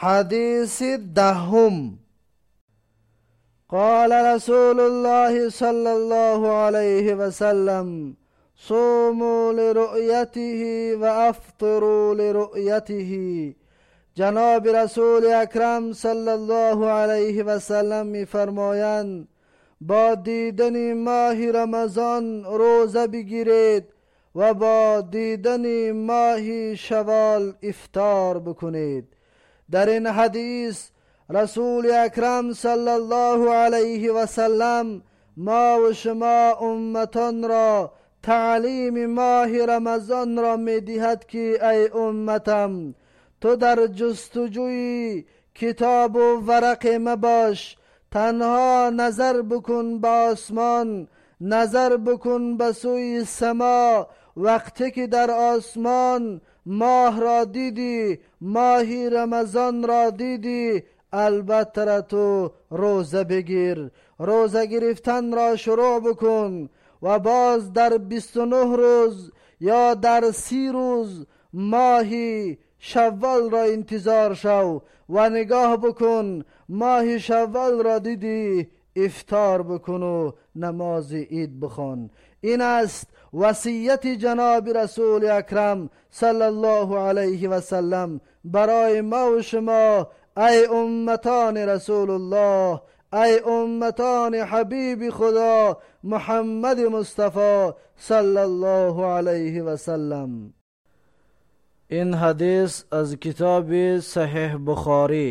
حديث دهم قال رسول الله صلى الله عليه وسلم صوموا لرؤيته وأفطروا لرؤيته. جناب رسول اکرم صلی الله علیه و سلم میفرمایند با دیدن ماه رمضان روزه بگیرید و با دیدن ماه شوال افتار بکنید. در این حدیث رسول اکرم صلی الله علیه و سلم ما و شما امتان را تعلیم ماه رمضان را می دهد که ای امتم تو در جستجوی کتاب و ورق مباش تنها نظر بکن به آسمان نظر بکن به سوی سما وقتی که در آسمان ماه را دیدی ماهی رمضان را دیدی البته تو روزه بگیر روزه گرفتن را شروع بکن و باز در 29 روز یا در سی روز ماهی شوال را انتظار شو و نگاه بکن ماه شوال را دیدی ифтор букуну намози ид бухон ин аст васияти ҷаноби расули акрам саллаллоҳу алайҳи васалам барои маву шумо ай умматони расулуллоҳ ай умматони ҳабиби худо муҳаммади мустафо саллаллоҳу алайҳи васалам ин ҳадис аз китоби саҳиҳ бухорӣ.